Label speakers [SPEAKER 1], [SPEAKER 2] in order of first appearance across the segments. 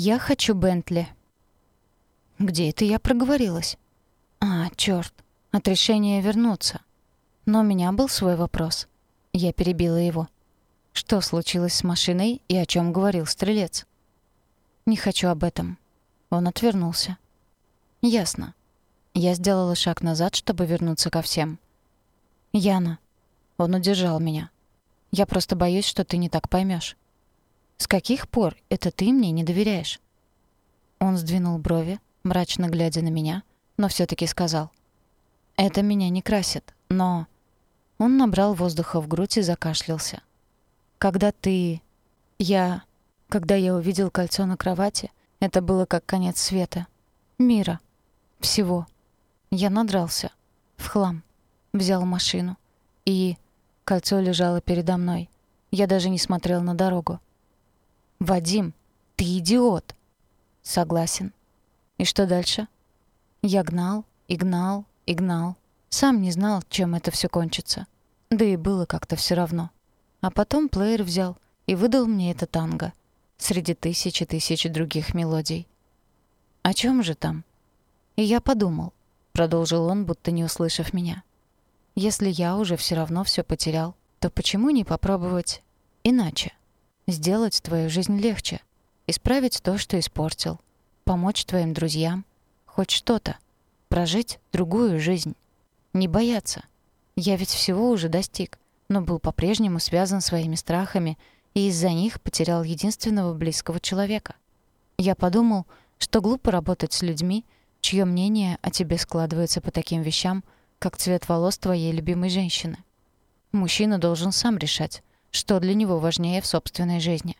[SPEAKER 1] Я хочу Бентли. Где это я проговорилась? А, чёрт. От решения вернуться. Но у меня был свой вопрос. Я перебила его. Что случилось с машиной и о чем говорил стрелец? Не хочу об этом. Он отвернулся. Ясно. Я сделала шаг назад, чтобы вернуться ко всем. Яна. Он удержал меня. Я просто боюсь, что ты не так поймешь. С каких пор это ты мне не доверяешь? Он сдвинул брови, мрачно глядя на меня, но все таки сказал: "Это меня не красит, но Он набрал воздуха в грудь и закашлялся. Когда ты я когда я увидел кольцо на кровати, это было как конец света, мира, всего. Я надрался в хлам, взял машину и кольцо лежало передо мной. Я даже не смотрел на дорогу. Вадим, ты идиот. Согласен. И что дальше? Я гнал, и гнал, и гнал. Сам не знал, чем это все кончится. Да и было как-то все равно. А потом плеер взял и выдал мне это танго среди тысячи тысяч других мелодий. О чем же там? И я подумал, продолжил он, будто не услышав меня. Если я уже все равно все потерял, то почему не попробовать иначе? Сделать твою жизнь легче, исправить то, что испортил, помочь твоим друзьям, хоть что-то, прожить другую жизнь. Не бояться. Я ведь всего уже достиг, но был по-прежнему связан своими страхами и из-за них потерял единственного близкого человека. Я подумал, что глупо работать с людьми, чье мнение о тебе складывается по таким вещам, как цвет волос твоей любимой женщины. Мужчина должен сам решать, что для него важнее в собственной жизни.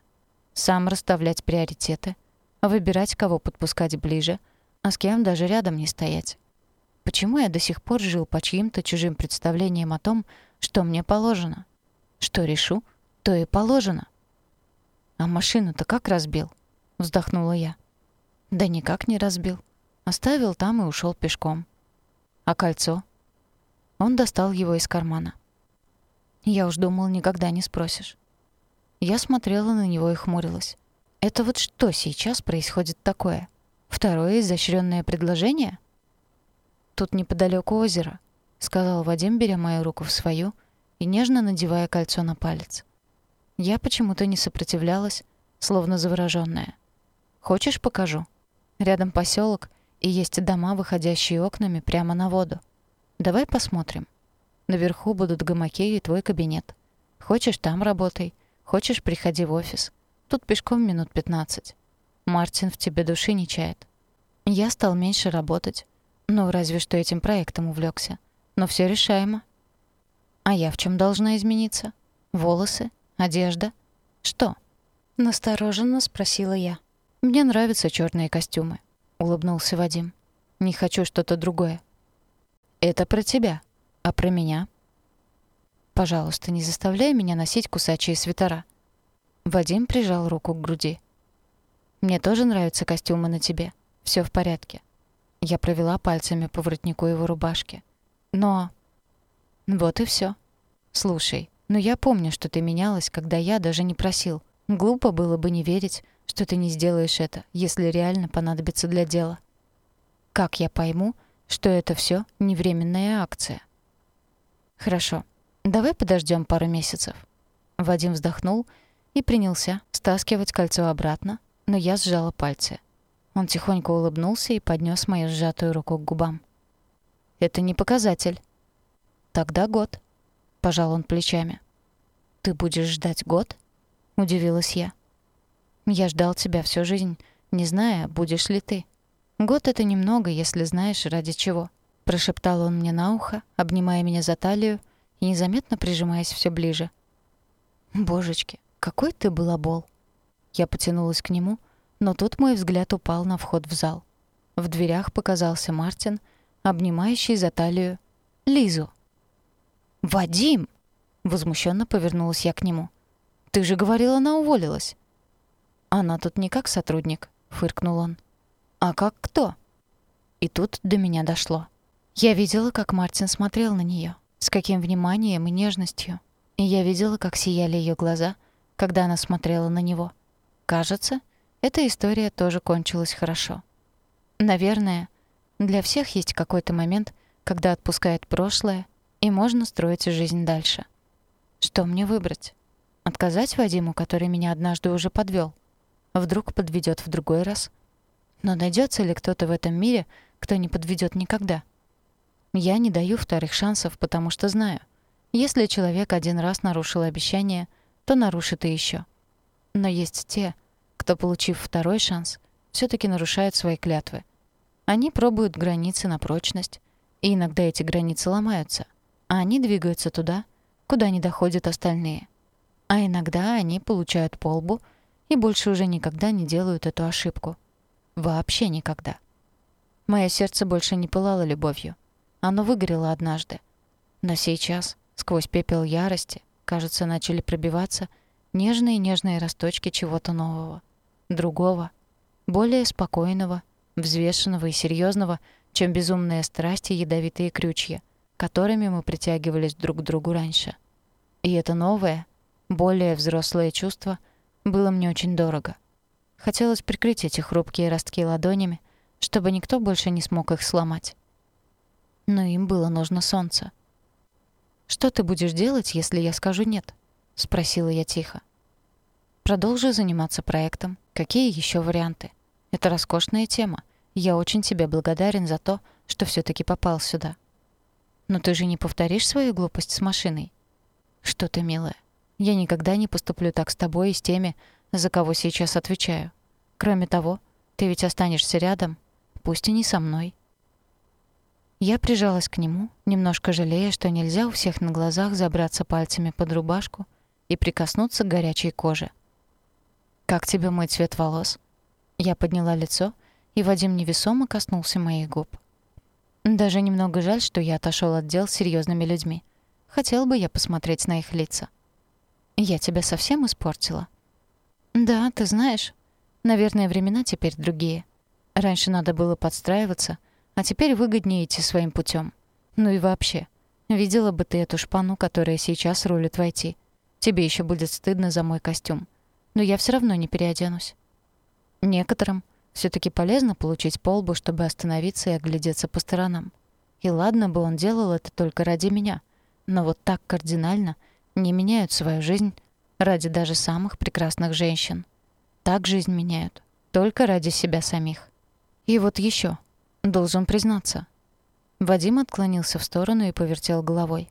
[SPEAKER 1] Сам расставлять приоритеты — выбирать, кого подпускать ближе, а с кем даже рядом не стоять. Почему я до сих пор жил по чьим-то чужим представлениям о том, что мне положено? Что решу, то и положено. А машину-то как разбил? Вздохнула я. Да никак не разбил. Оставил там и ушел пешком. А кольцо? Он достал его из кармана. Я уж думал, никогда не спросишь. Я смотрела на него и хмурилась. Это вот что сейчас происходит такое? Второе изощренное предложение? Тут неподалеку озеро, сказал Вадим, беря мою руку в свою и нежно надевая кольцо на палец. Я почему-то не сопротивлялась, словно заворожённая. Хочешь, покажу? Рядом поселок и есть дома, выходящие окнами прямо на воду. Давай посмотрим. Наверху будут гамаки и твой кабинет. Хочешь, там работай. Хочешь, приходи в офис. Тут пешком минут 15. Мартин в тебе души не чает. Я стал меньше работать. Ну, разве что этим проектом увлекся. Но все решаемо. А я в чем должна измениться? Волосы? Одежда? Что? Настороженно спросила я. Мне нравятся черные костюмы. Улыбнулся Вадим. Не хочу что-то другое. Это про тебя. А про меня? Пожалуйста, не заставляй меня носить кусачие свитера. Вадим прижал руку к груди. «Мне тоже нравятся костюмы на тебе. Все в порядке». Я провела пальцами по воротнику его рубашки. «Но...» «Вот и все. Слушай, ну я помню, что ты менялась, когда я даже не просил. Глупо было бы не верить, что ты не сделаешь это, если реально понадобится для дела. Как я пойму, что это все не временная акция?» «Хорошо. Давай подождем пару месяцев». Вадим вздохнул и принялся стаскивать кольцо обратно, но я сжала пальцы. Он тихонько улыбнулся и поднес мою сжатую руку к губам. «Это не показатель». «Тогда год», — пожал он плечами. «Ты будешь ждать год?» — удивилась я. «Я ждал тебя всю жизнь, не зная, будешь ли ты. Год — это немного, если знаешь, ради чего», — прошептал он мне на ухо, обнимая меня за талию и незаметно прижимаясь все ближе. «Божечки, какой ты балабол!» Я потянулась к нему, но тут мой взгляд упал на вход в зал. В дверях показался Мартин, обнимающий за талию Лизу. «Вадим!» — возмущенно повернулась я к нему. «Ты же говорила, она уволилась». «Она тут не как сотрудник», — фыркнул он. «А как кто?» И тут до меня дошло. Я видела, как Мартин смотрел на нее, с каким вниманием и нежностью. И я видела, как сияли ее глаза — когда она смотрела на него. Кажется, эта история тоже кончилась хорошо. Наверное, для всех есть какой-то момент, когда отпускает прошлое, и можно строить жизнь дальше. Что мне выбрать? Отказать Вадиму, который меня однажды уже подвел? Вдруг подведет в другой раз? Но найдется ли кто-то в этом мире, кто не подведет никогда? Я не даю вторых шансов, потому что знаю. Если человек один раз нарушил обещание, то нарушит и еще. Но есть те, кто, получив второй шанс, все таки нарушает свои клятвы. Они пробуют границы на прочность, и иногда эти границы ломаются, а они двигаются туда, куда не доходят остальные. А иногда они получают полбу и больше уже никогда не делают эту ошибку. Вообще никогда. Моё сердце больше не пылало любовью. Оно выгорело однажды. Но сейчас, сквозь пепел ярости, кажется, начали пробиваться нежные-нежные росточки чего-то нового, другого, более спокойного, взвешенного и серьезного, чем безумные страсти и ядовитые крючья, которыми мы притягивались друг к другу раньше. И это новое, более взрослое чувство было мне очень дорого. Хотелось прикрыть эти хрупкие ростки ладонями, чтобы никто больше не смог их сломать. Но им было нужно солнце. «Что ты будешь делать, если я скажу «нет»?» — спросила я тихо. «Продолжи заниматься проектом. Какие еще варианты? Это роскошная тема. Я очень тебе благодарен за то, что все таки попал сюда. Но ты же не повторишь свою глупость с машиной? Что ты, милая, я никогда не поступлю так с тобой и с теми, за кого сейчас отвечаю. Кроме того, ты ведь останешься рядом, пусть и не со мной. Я прижалась к нему, немножко жалея, что нельзя у всех на глазах забраться пальцами под рубашку и прикоснуться к горячей коже. «Как тебе мой цвет волос?» Я подняла лицо, и Вадим невесомо коснулся моих губ. Даже немного жаль, что я отошел от дел с серьезными людьми. Хотел бы я посмотреть на их лица. Я тебя совсем испортила. Да, ты знаешь, наверное, времена теперь другие. Раньше надо было подстраиваться, а теперь выгоднее идти своим путем. Ну и вообще, видела бы ты эту шпану, которая сейчас рулит войти. Тебе еще будет стыдно за мой костюм. Но я все равно не переоденусь. Некоторым все таки полезно получить полбу, чтобы остановиться и оглядеться по сторонам. И ладно бы он делал это только ради меня, но вот так кардинально — не меняют свою жизнь ради даже самых прекрасных женщин. Так жизнь меняют только ради себя самих. И вот еще, должен признаться. Вадим отклонился в сторону и повертел головой.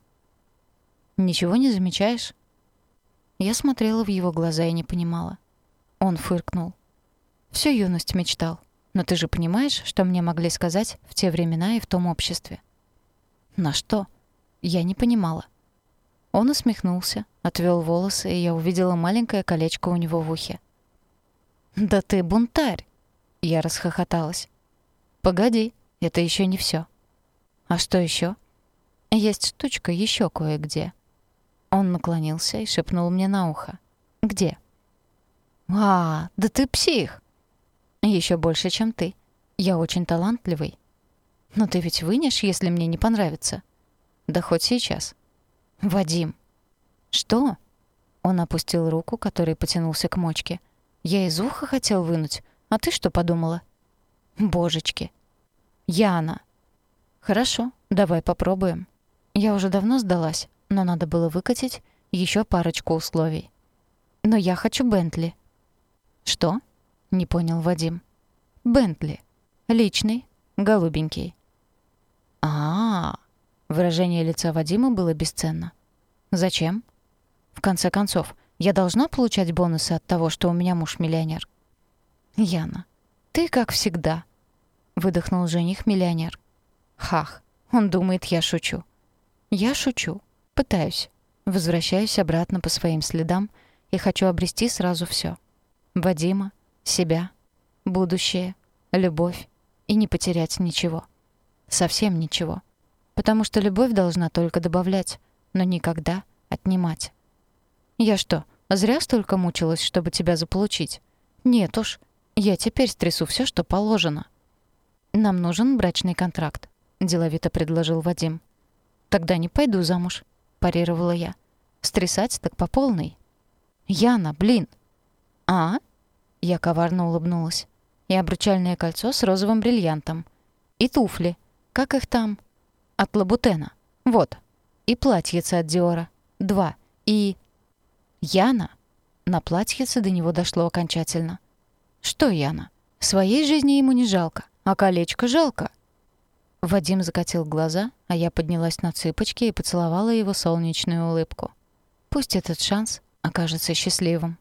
[SPEAKER 1] «Ничего не замечаешь?» Я смотрела в его глаза и не понимала. Он фыркнул. «Всю юность мечтал. Но ты же понимаешь, что мне могли сказать в те времена и в том обществе?» «На что?» Я не понимала. Он усмехнулся, отвел волосы, и я увидела маленькое колечко у него в ухе. «Да ты бунтарь!» Я расхохоталась. «Погоди, это еще не все. «А что еще? «Есть штучка еще кое-где». Он наклонился и шепнул мне на ухо. «Где?» «А, да ты псих!» Еще больше, чем ты. Я очень талантливый. Но ты ведь вынешь, если мне не понравится. Да хоть сейчас. «Вадим!» «Что?» Он опустил руку, который потянулся к мочке. «Я из уха хотел вынуть, а ты что подумала?» «Божечки!» «Яна!» «Хорошо, давай попробуем. Я уже давно сдалась, но надо было выкатить еще парочку условий. Но я хочу Бентли». «Что?» — не понял Вадим. «Бентли. Личный, голубенький». «А-а-а!» Выражение лица Вадима было бесценно. «Зачем?» «В конце концов, я должна получать бонусы от того, что у меня муж-миллионер?» «Яна, ты как всегда», — выдохнул жених-миллионер. «Хах, он думает, я шучу». «Я шучу. Пытаюсь. Возвращаюсь обратно по своим следам и хочу обрести сразу все: Вадима, себя, будущее, любовь и не потерять ничего. Совсем ничего потому что любовь должна только добавлять, но никогда отнимать. Я что, зря столько мучилась, чтобы тебя заполучить? Нет уж, я теперь стрясу все, что положено. Нам нужен брачный контракт, деловито предложил Вадим. Тогда не пойду замуж, парировала я. Стрясать так по полной. Яна, блин. А? Я коварно улыбнулась. «И обручальное кольцо с розовым бриллиантом. И туфли. Как их там?» «От Лабутена. Вот. И платьице от Диора. Два. И...» «Яна?» На платьице до него дошло окончательно. «Что Яна? Своей жизни ему не жалко, а колечко жалко». Вадим закатил глаза, а я поднялась на цыпочки и поцеловала его солнечную улыбку. Пусть этот шанс окажется счастливым.